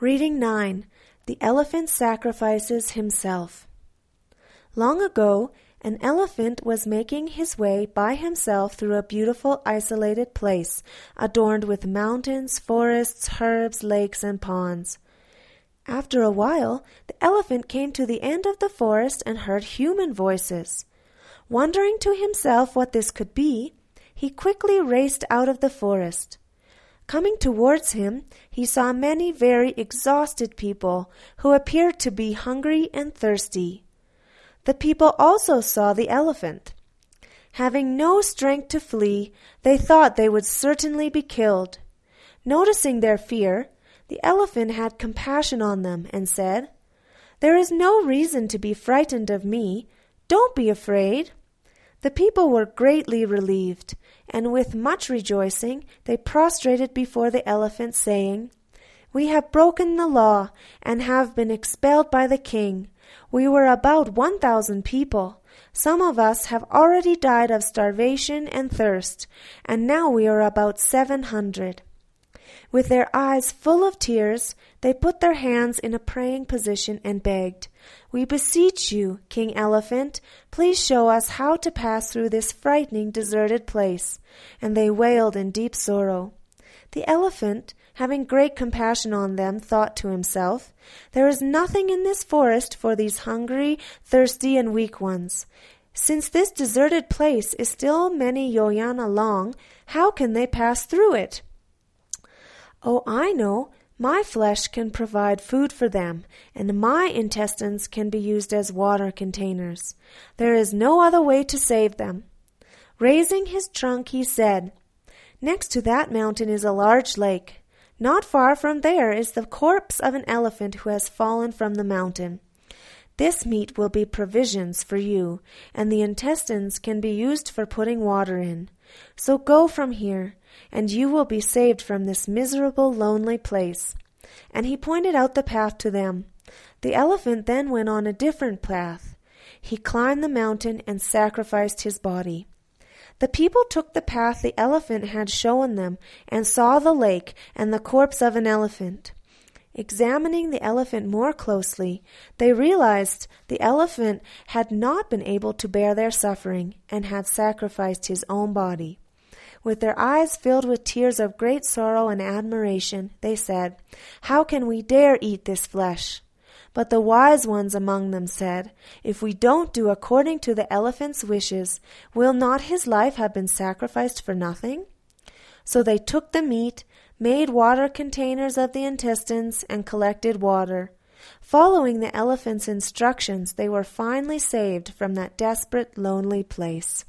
Reading 9 The Elephant Sacrifices Himself. Long ago, an elephant was making his way by himself through a beautiful isolated place, adorned with mountains, forests, herbs, lakes, and ponds. After a while, the elephant came to the end of the forest and heard human voices. Wondering to himself what this could be, he quickly raced out of the forest. Coming towards him, he saw many very exhausted people who appeared to be hungry and thirsty. The people also saw the elephant. Having no strength to flee, they thought they would certainly be killed. Noticing their fear, the elephant had compassion on them and said, There is no reason to be frightened of me. Don't be afraid. The people were greatly relieved, and with much rejoicing they prostrated before the elephant, saying, We have broken the law, and have been expelled by the king. We were about one thousand people. Some of us have already died of starvation and thirst, and now we are about seven hundred. With their eyes full of tears, they put their hands in a praying position and begged, We beseech you, King Elephant, please show us how to pass through this frightening deserted place. And they wailed in deep sorrow. The elephant, having great compassion on them, thought to himself, There is nothing in this forest for these hungry, thirsty, and weak ones. Since this deserted place is still many yojana long, how can they pass through it? Oh, I know. My flesh can provide food for them, and my intestines can be used as water containers. There is no other way to save them. Raising his trunk, he said, Next to that mountain is a large lake. Not far from there is the corpse of an elephant who has fallen from the mountain. This meat will be provisions for you, and the intestines can be used for putting water in. So go from here and you will be saved from this miserable, lonely place. And he pointed out the path to them. The elephant then went on a different path. He climbed the mountain and sacrificed his body. The people took the path the elephant had shown them and saw the lake and the corpse of an elephant. Examining the elephant more closely, they realized the elephant had not been able to bear their suffering and had sacrificed his own body. With their eyes filled with tears of great sorrow and admiration, they said, How can we dare eat this flesh? But the wise ones among them said, If we don't do according to the elephant's wishes, will not his life have been sacrificed for nothing? So they took the meat, made water containers of the intestines, and collected water. Following the elephant's instructions, they were finally saved from that desperate, lonely place.